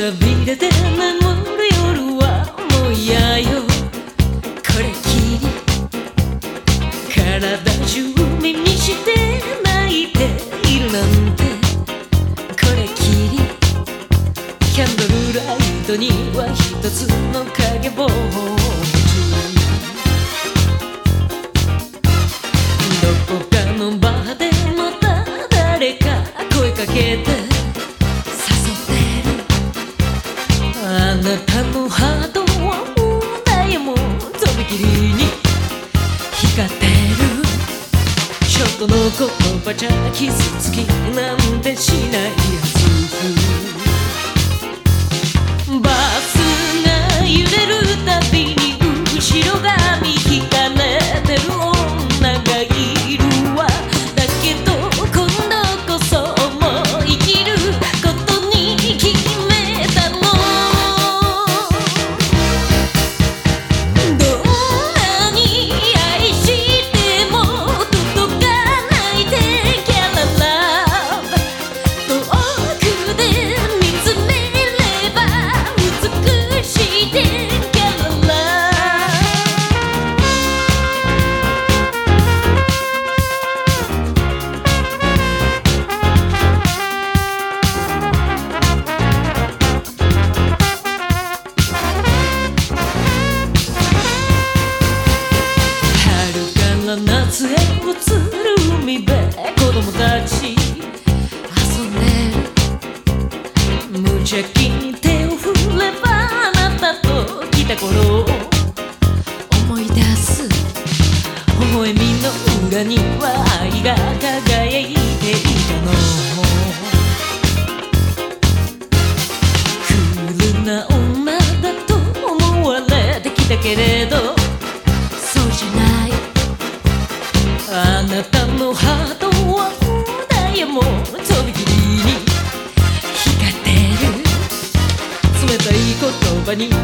旅立て眠る夜はもう嫌よ。これきり体中耳して泣いているなんて。これきりキャンドルライトには一つの影棒。あなたのハートはダイヤモンドびきりに光ってるちょっとの言葉じゃ傷つきなんてしないやつる無邪気に手を振ればあなたと来た頃を思い出す微笑みの裏には愛が輝いていたの。クールな女だと思われてきたけれどる